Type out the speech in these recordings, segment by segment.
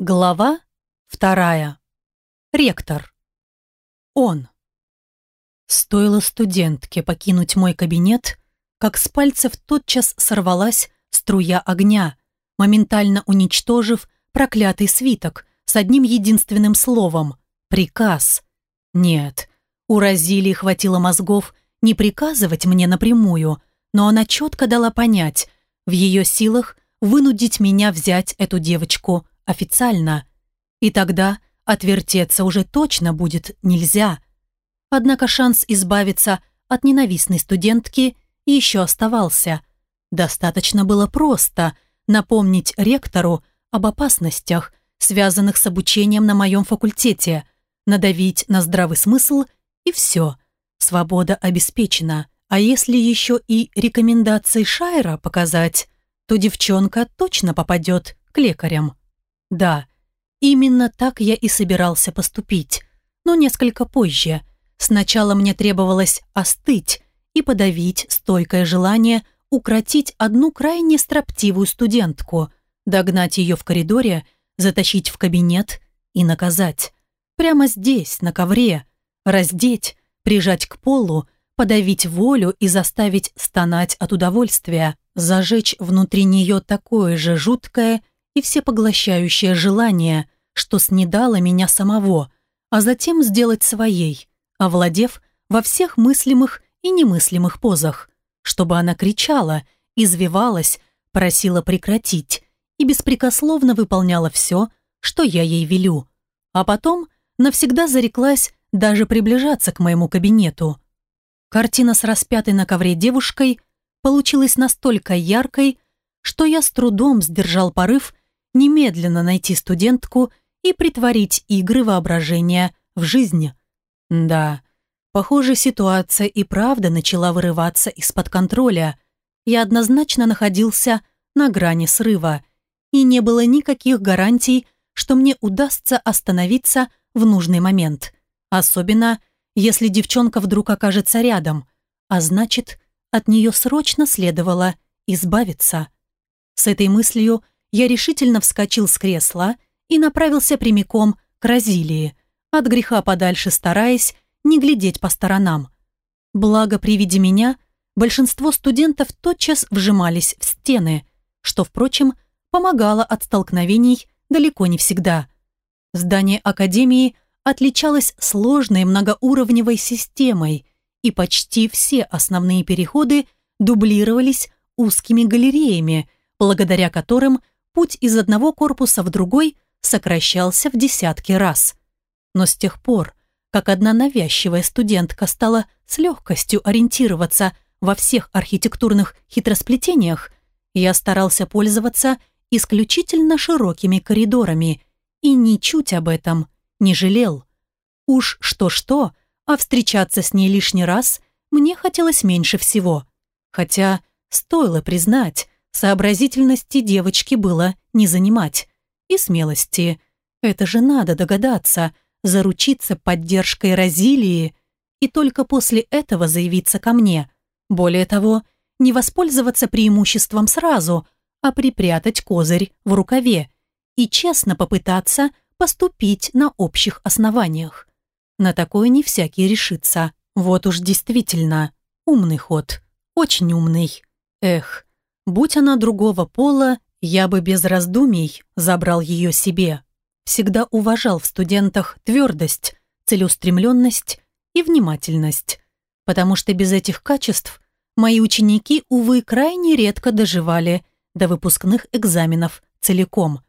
Глава вторая. Ректор. Он. Стоило студентке покинуть мой кабинет, как с пальцев тотчас сорвалась струя огня, моментально уничтожив проклятый свиток с одним единственным словом – приказ. Нет, у Розилии хватило мозгов не приказывать мне напрямую, но она четко дала понять, в ее силах вынудить меня взять эту девочку – официально. И тогда отвертеться уже точно будет нельзя. Однако шанс избавиться от ненавистной студентки еще оставался. Достаточно было просто напомнить ректору об опасностях, связанных с обучением на моем факультете, надавить на здравый смысл и все. Свобода обеспечена. А если еще и рекомендации Шайра показать, то девчонка точно попадет к лекарям. Да, именно так я и собирался поступить, но несколько позже. Сначала мне требовалось остыть и подавить стойкое желание укротить одну крайне строптивую студентку, догнать ее в коридоре, затащить в кабинет и наказать. Прямо здесь, на ковре, раздеть, прижать к полу, подавить волю и заставить стонать от удовольствия, зажечь внутри нее такое же жуткое и всепоглощающее желание, что снедало меня самого, а затем сделать своей, овладев во всех мыслимых и немыслимых позах, чтобы она кричала, извивалась, просила прекратить и беспрекословно выполняла все, что я ей велю, а потом навсегда зареклась даже приближаться к моему кабинету. Картина с распятой на ковре девушкой получилась настолько яркой, что я с трудом сдержал порыв немедленно найти студентку и притворить игры воображения в жизнь. Да, похоже, ситуация и правда начала вырываться из-под контроля. Я однозначно находился на грани срыва, и не было никаких гарантий, что мне удастся остановиться в нужный момент. Особенно, если девчонка вдруг окажется рядом, а значит, от нее срочно следовало избавиться. С этой мыслью я решительно вскочил с кресла и направился прямиком к Розилии, от греха подальше стараясь не глядеть по сторонам. Благо при виде меня большинство студентов тотчас вжимались в стены, что, впрочем, помогало от столкновений далеко не всегда. Здание Академии отличалось сложной многоуровневой системой, и почти все основные переходы дублировались узкими галереями, благодаря которым – путь из одного корпуса в другой сокращался в десятки раз. Но с тех пор, как одна навязчивая студентка стала с легкостью ориентироваться во всех архитектурных хитросплетениях, я старался пользоваться исключительно широкими коридорами и ничуть об этом не жалел. Уж что-что, а встречаться с ней лишний раз мне хотелось меньше всего. Хотя, стоило признать, Сообразительности девочки было не занимать. И смелости. Это же надо догадаться, заручиться поддержкой Розилии и только после этого заявиться ко мне. Более того, не воспользоваться преимуществом сразу, а припрятать козырь в рукаве и честно попытаться поступить на общих основаниях. На такое не всякий решится. Вот уж действительно умный ход, очень умный. Эх, Будь она другого пола, я бы без раздумий забрал ее себе. Всегда уважал в студентах твердость, целеустремленность и внимательность, потому что без этих качеств мои ученики, увы, крайне редко доживали до выпускных экзаменов целиком.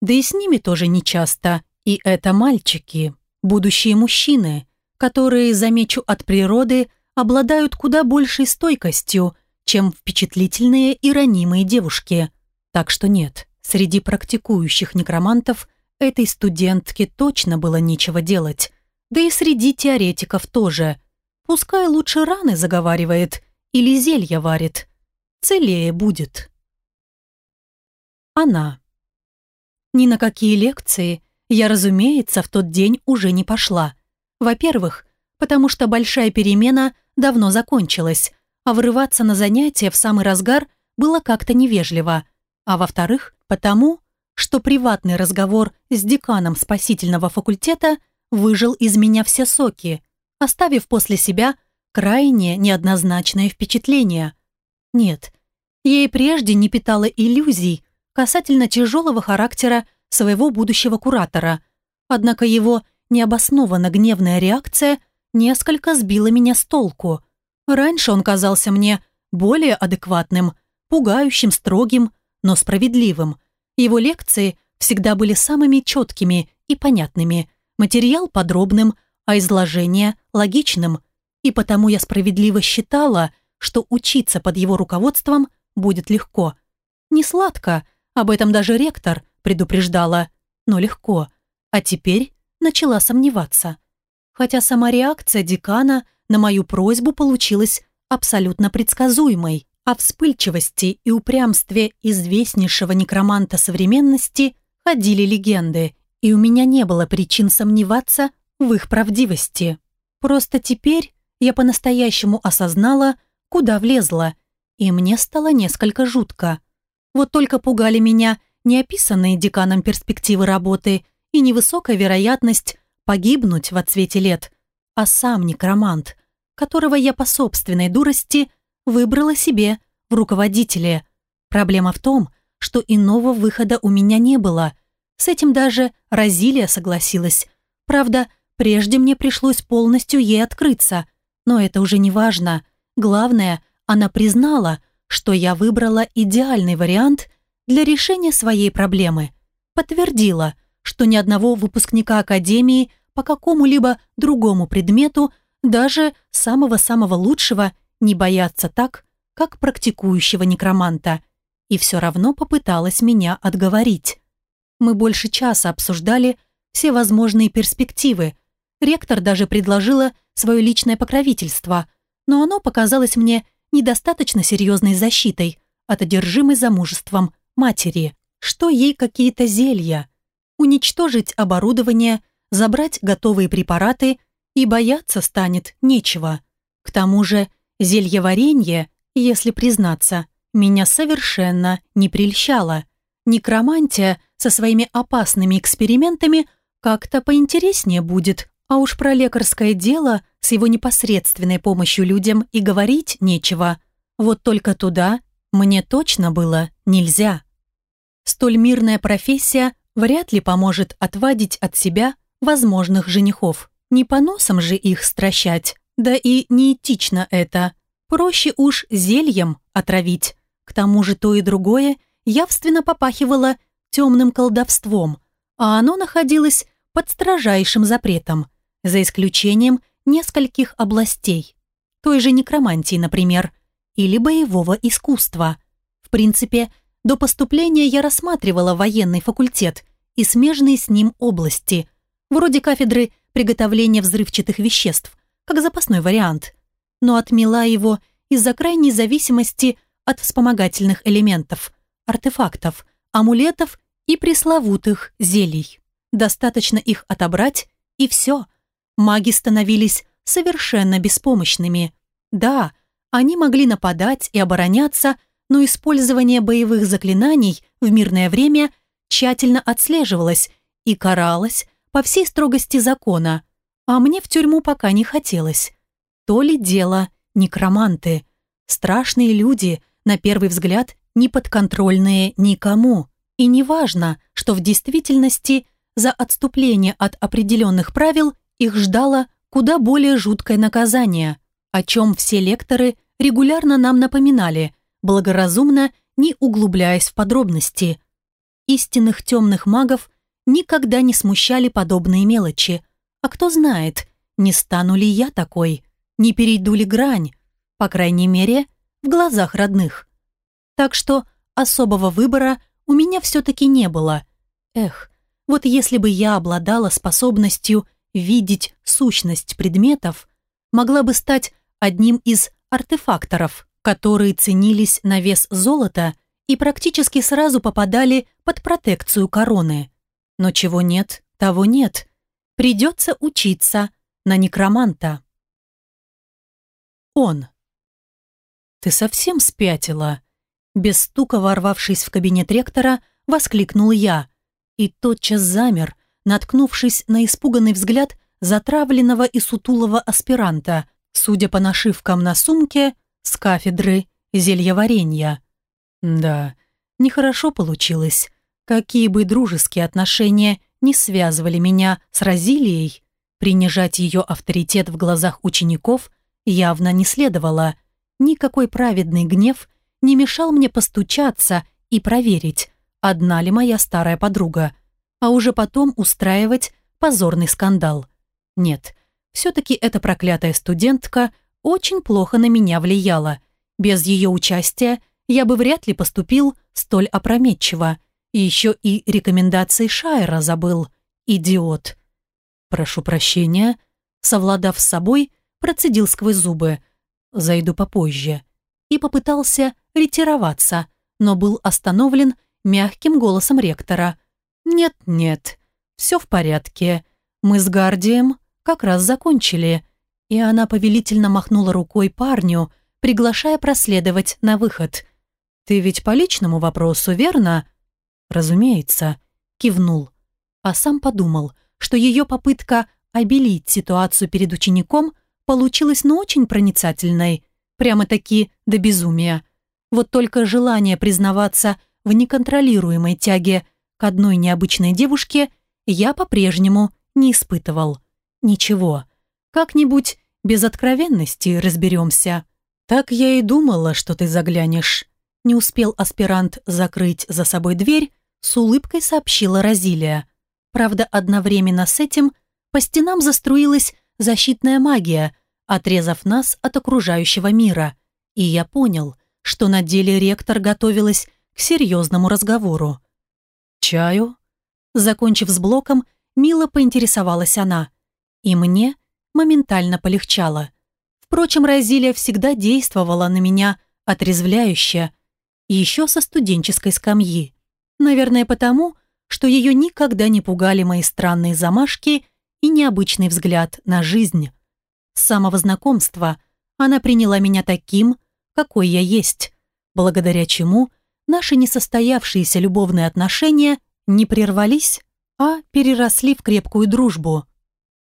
Да и с ними тоже нечасто. И это мальчики, будущие мужчины, которые, замечу от природы, обладают куда большей стойкостью, чем впечатлительные и ранимые девушки. Так что нет, среди практикующих некромантов этой студентке точно было нечего делать. Да и среди теоретиков тоже. Пускай лучше раны заговаривает или зелья варит. Целее будет. Она. Ни на какие лекции я, разумеется, в тот день уже не пошла. Во-первых, потому что большая перемена давно закончилась, а врываться на занятия в самый разгар было как-то невежливо, а во-вторых, потому, что приватный разговор с деканом спасительного факультета выжил из меня все соки, оставив после себя крайне неоднозначное впечатление. Нет, я и прежде не питала иллюзий касательно тяжелого характера своего будущего куратора, однако его необоснованно гневная реакция несколько сбила меня с толку. Раньше он казался мне более адекватным, пугающим, строгим, но справедливым. Его лекции всегда были самыми четкими и понятными, материал подробным, а изложение логичным. И потому я справедливо считала, что учиться под его руководством будет легко. Не сладко, об этом даже ректор предупреждала, но легко. А теперь начала сомневаться. Хотя сама реакция декана на мою просьбу получилась абсолютно предсказуемой. О вспыльчивости и упрямстве известнейшего некроманта современности ходили легенды, и у меня не было причин сомневаться в их правдивости. Просто теперь я по-настоящему осознала, куда влезла, и мне стало несколько жутко. Вот только пугали меня не описанные деканом перспективы работы и невысокая вероятность погибнуть в отсвете лет, а сам некромант, которого я по собственной дурости выбрала себе в руководителе. Проблема в том, что иного выхода у меня не было. С этим даже Розилия согласилась. Правда, прежде мне пришлось полностью ей открыться, но это уже не важно. Главное, она признала, что я выбрала идеальный вариант для решения своей проблемы. Подтвердила, что ни одного выпускника Академии по какому-либо другому предмету, даже самого-самого лучшего, не боятся так, как практикующего некроманта. И все равно попыталась меня отговорить. Мы больше часа обсуждали все возможные перспективы. Ректор даже предложила свое личное покровительство, но оно показалось мне недостаточно серьезной защитой от одержимой замужеством матери, что ей какие-то зелья, уничтожить оборудование, забрать готовые препараты и бояться станет нечего. К тому же зелье варенье, если признаться, меня совершенно не прельщало. Некромантия со своими опасными экспериментами как-то поинтереснее будет, а уж про лекарское дело с его непосредственной помощью людям и говорить нечего. Вот только туда мне точно было нельзя. Столь мирная профессия вряд ли поможет отвадить от себя возможных женихов. Не по носам же их стращать, да и неэтично это. Проще уж зельем отравить. К тому же то и другое явственно попахивало темным колдовством, а оно находилось под строжайшим запретом – за исключением нескольких областей, той же некромантии, например, или боевого искусства. В принципе, до поступления я рассматривала военный факультет и смежные с ним области, вроде кафедры приготовления взрывчатых веществ, как запасной вариант, но отмела его из-за крайней зависимости от вспомогательных элементов, артефактов, амулетов и пресловутых зелий. Достаточно их отобрать, и все – маги становились совершенно беспомощными. Да, они могли нападать и обороняться, но использование боевых заклинаний в мирное время тщательно отслеживалось и каралось по всей строгости закона, а мне в тюрьму пока не хотелось. То ли дело некроманты, страшные люди, на первый взгляд, неподконтрольные никому. И неважно, что в действительности за отступление от определенных правил их ждало куда более жуткое наказание, о чем все лекторы регулярно нам напоминали, благоразумно не углубляясь в подробности. Истинных темных магов никогда не смущали подобные мелочи. А кто знает, не стану ли я такой, не перейду ли грань, по крайней мере, в глазах родных. Так что особого выбора у меня все-таки не было. Эх, вот если бы я обладала способностью видеть сущность предметов, могла бы стать одним из артефакторов, которые ценились на вес золота и практически сразу попадали под протекцию короны. Но чего нет, того нет. Придется учиться на некроманта. Он. «Ты совсем спятила?» Без стука ворвавшись в кабинет ректора, воскликнул я. и тотчас замер, наткнувшись на испуганный взгляд затравленного и сутулого аспиранта, судя по нашивкам на сумке, с кафедры зельеваренья. Да, нехорошо получилось. Какие бы дружеские отношения не связывали меня с Розилией, принижать ее авторитет в глазах учеников явно не следовало. Никакой праведный гнев не мешал мне постучаться и проверить, одна ли моя старая подруга, а уже потом устраивать позорный скандал. Нет, все-таки эта проклятая студентка очень плохо на меня влияла. Без ее участия я бы вряд ли поступил столь опрометчиво. И еще и рекомендации Шайера забыл. Идиот. Прошу прощения. Совладав с собой, процедил сквозь зубы. Зайду попозже. И попытался ретироваться, но был остановлен мягким голосом ректора. «Нет-нет, все в порядке. Мы с Гардием как раз закончили». И она повелительно махнула рукой парню, приглашая проследовать на выход. «Ты ведь по личному вопросу, верно?» «Разумеется», — кивнул. А сам подумал, что ее попытка обелить ситуацию перед учеником получилась ну очень проницательной, прямо-таки до безумия. Вот только желание признаваться в неконтролируемой тяге к одной необычной девушке я по-прежнему не испытывал. Ничего, как-нибудь без откровенности разберемся. Так я и думала, что ты заглянешь. Не успел аспирант закрыть за собой дверь, с улыбкой сообщила Розилия. Правда, одновременно с этим по стенам заструилась защитная магия, отрезав нас от окружающего мира. И я понял, что на деле ректор готовилась к серьезному разговору. «Чаю?» Закончив с блоком, мило поинтересовалась она. И мне моментально полегчало. Впрочем, Розилия всегда действовала на меня отрезвляюще, еще со студенческой скамьи. Наверное, потому, что ее никогда не пугали мои странные замашки и необычный взгляд на жизнь. С самого знакомства она приняла меня таким, какой я есть, благодаря чему наши несостоявшиеся любовные отношения не прервались, а переросли в крепкую дружбу.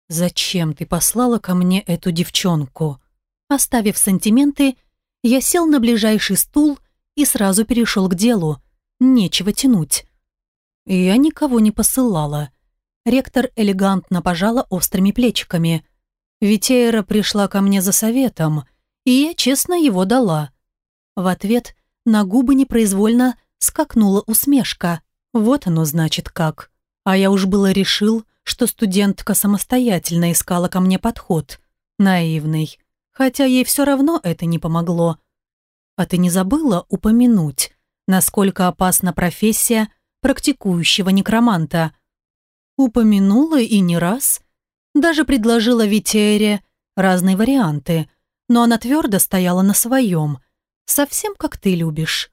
«Зачем ты послала ко мне эту девчонку?» Оставив сантименты, я сел на ближайший стул и сразу перешел к делу. Нечего тянуть. Я никого не посылала. Ректор элегантно пожала острыми плечиками. Витейра пришла ко мне за советом, и я честно его дала. В ответ на губы непроизвольно скакнула усмешка. Вот оно значит как. А я уж было решил, что студентка самостоятельно искала ко мне подход. Наивный. Хотя ей все равно это не помогло. А ты не забыла упомянуть, насколько опасна профессия практикующего некроманта? Упомянула и не раз. Даже предложила Витере разные варианты, но она твердо стояла на своем. Совсем как ты любишь.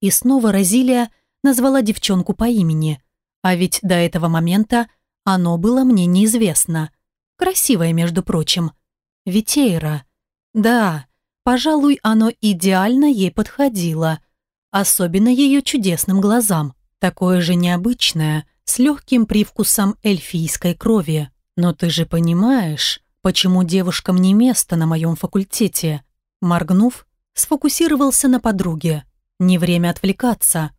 И снова Розилия назвала девчонку по имени. А ведь до этого момента оно было мне неизвестно. Красивое, между прочим. Витейра. Да, пожалуй, оно идеально ей подходило. Особенно ее чудесным глазам. Такое же необычное, с легким привкусом эльфийской крови. Но ты же понимаешь, почему девушкам не место на моем факультете? Моргнув, сфокусировался на подруге. Не время отвлекаться.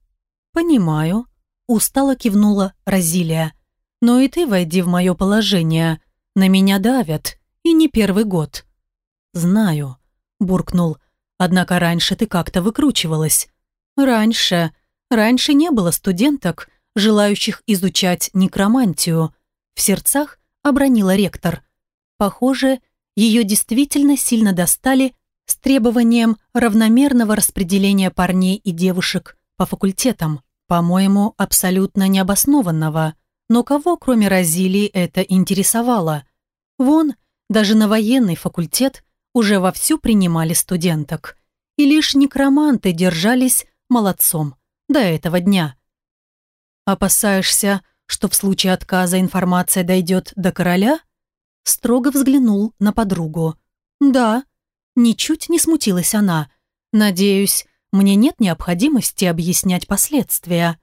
«Понимаю», — устало кивнула Розилия. Но и ты войди в мое положение. На меня давят, и не первый год». «Знаю», — буркнул. «Однако раньше ты как-то выкручивалась». «Раньше. Раньше не было студенток, желающих изучать некромантию». В сердцах обронила ректор. Похоже, ее действительно сильно достали с требованием равномерного распределения парней и девушек по факультетам. По-моему, абсолютно необоснованного. Но кого, кроме Розилии, это интересовало? Вон, даже на военный факультет уже вовсю принимали студенток. И лишь некроманты держались молодцом до этого дня. «Опасаешься, что в случае отказа информация дойдет до короля?» Строго взглянул на подругу. «Да». Ничуть не смутилась она. «Надеюсь, мне нет необходимости объяснять последствия».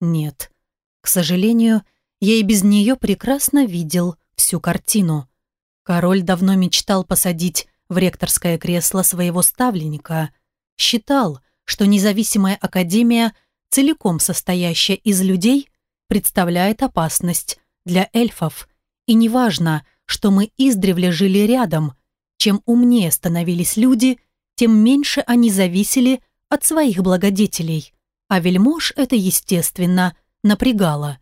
«Нет, К сожалению, я и без нее прекрасно видел всю картину. Король давно мечтал посадить в ректорское кресло своего ставленника. Считал, что независимая академия, целиком состоящая из людей, представляет опасность для эльфов. И неважно, что мы издревле жили рядом, чем умнее становились люди, тем меньше они зависели от своих благодетелей. А вельмож это, естественно, напрягало.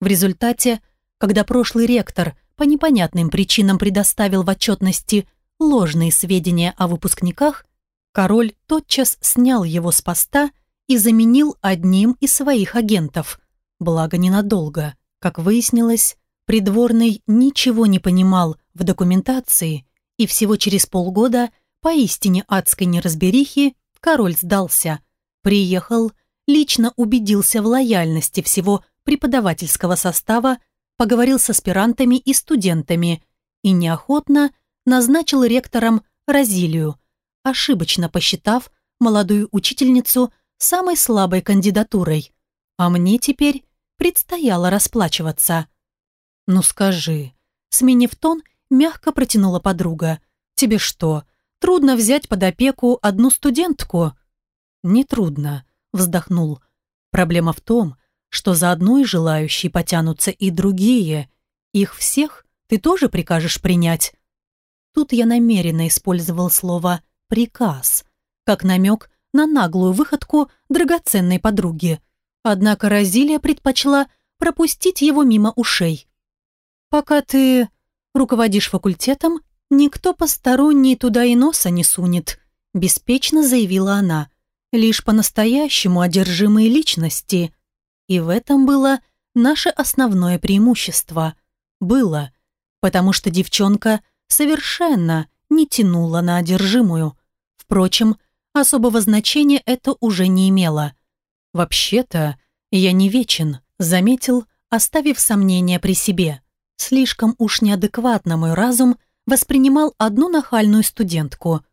В результате, когда прошлый ректор по непонятным причинам предоставил в отчетности ложные сведения о выпускниках, король тотчас снял его с поста и заменил одним из своих агентов. Благо ненадолго. Как выяснилось, придворный ничего не понимал в документации, и всего через полгода поистине адской неразберихи король сдался. Приехал, лично убедился в лояльности всего преподавательского состава, поговорил с аспирантами и студентами и неохотно назначил ректором Розилию, ошибочно посчитав молодую учительницу самой слабой кандидатурой. А мне теперь предстояло расплачиваться. «Ну скажи», сменив тон, мягко протянула подруга. «Тебе что, трудно взять под опеку одну студентку?» «Нетрудно», — вздохнул. «Проблема в том, что за одной желающей потянутся и другие. Их всех ты тоже прикажешь принять?» Тут я намеренно использовал слово «приказ», как намек на наглую выходку драгоценной подруги. Однако Розилия предпочла пропустить его мимо ушей. «Пока ты руководишь факультетом, никто посторонний туда и носа не сунет», беспечно заявила она. «Лишь по-настоящему одержимые личности». И в этом было наше основное преимущество. Было, потому что девчонка совершенно не тянула на одержимую. Впрочем, особого значения это уже не имело. «Вообще-то, я не вечен», — заметил, оставив сомнения при себе. Слишком уж неадекватно мой разум воспринимал одну нахальную студентку.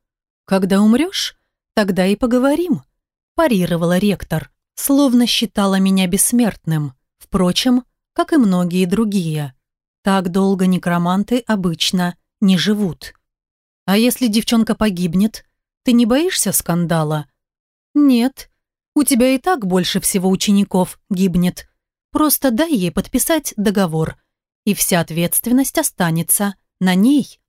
«Когда умрешь, тогда и поговорим», – парировала ректор, словно считала меня бессмертным. Впрочем, как и многие другие. Так долго некроманты обычно не живут. А если девчонка погибнет, ты не боишься скандала? Нет. У тебя и так больше всего учеников гибнет. Просто дай ей подписать договор, и вся ответственность останется на ней.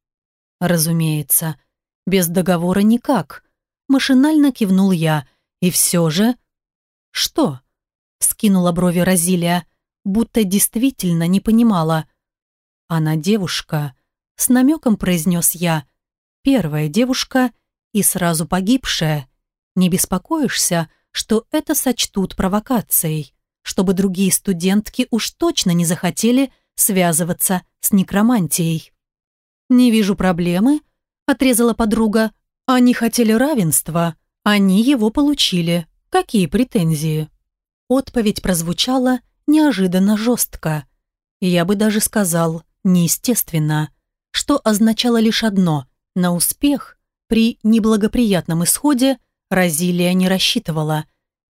Разумеется, без договора никак. Машинально кивнул я, и все же... Что? Скинула брови Розилия, будто действительно не понимала. Она девушка, с намеком произнес я. Первая девушка и сразу погибшая. Не беспокоишься, что это сочтут провокацией, чтобы другие студентки уж точно не захотели связываться с некромантией. «Не вижу проблемы», — отрезала подруга. «Они хотели равенства, они его получили. Какие претензии?» Отповедь прозвучала неожиданно жестко. Я бы даже сказал, неестественно что означало лишь одно – на успех при неблагоприятном исходе Розилия не рассчитывала.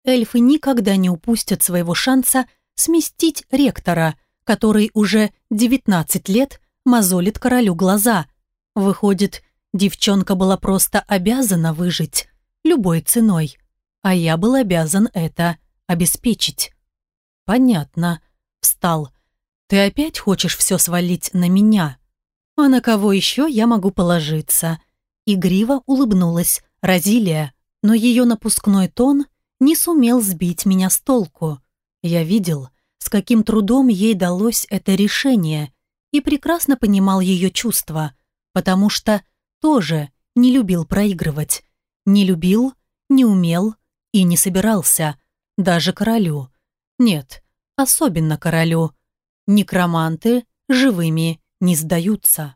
Эльфы никогда не упустят своего шанса сместить ректора, который уже 19 лет мозолит королю глаза. Выходит, девчонка была просто обязана выжить любой ценой, а я был обязан это обеспечить. «Понятно», — встал. «Ты опять хочешь все свалить на меня?» «А на кого еще я могу положиться?» Игриво улыбнулась Розилия, но ее напускной тон не сумел сбить меня с толку. Я видел, с каким трудом ей далось это решение, и прекрасно понимал ее чувства, потому что тоже не любил проигрывать. Не любил, не умел и не собирался. Даже королю. Нет, особенно королю. Некроманты живыми не сдаются.